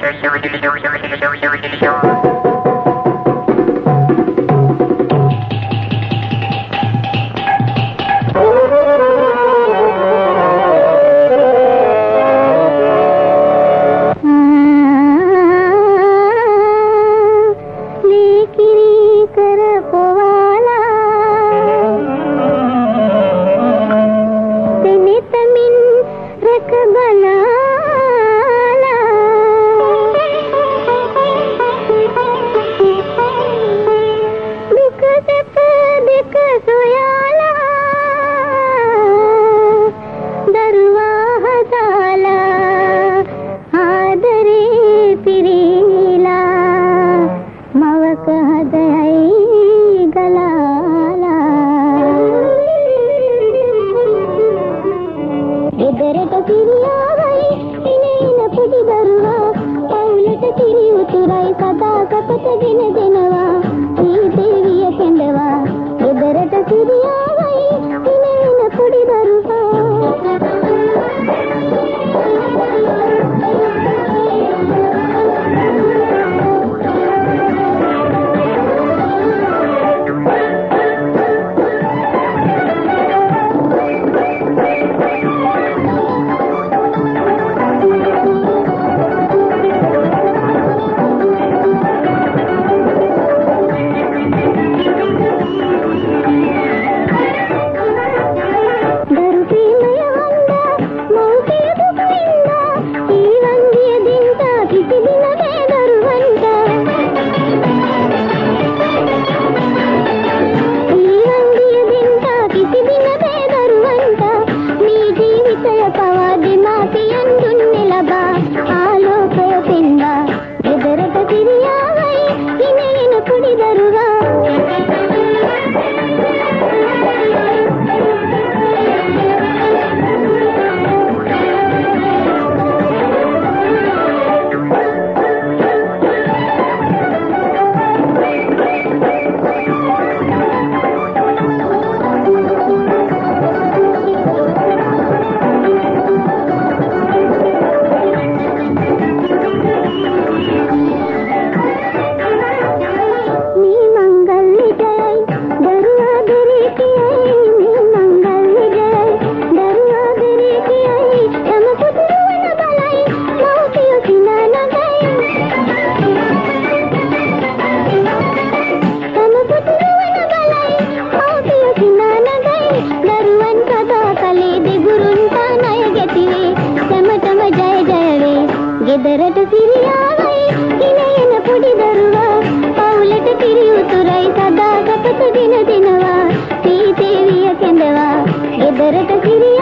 Thank you. සමගයි සදා කපට ගෙන දෙනවා කී දෙවිය කෙඬවා ගෙදරට සිරියා ಮಾಡಿದರು ಪೌಲಟ ಸಿರಿಯಾವೈ ಇನೆಯನ ಪುಡಿದರುವ ಪೌಲಟ ತಿರಿಯುತುರೈ ಸದಾ ಕಪಟ ದಿನ ದಿನವ ಶ್ರೀದೇವಿಯ ಕೆಂದವ ಗೆದರಟ ಸಿರಿಯ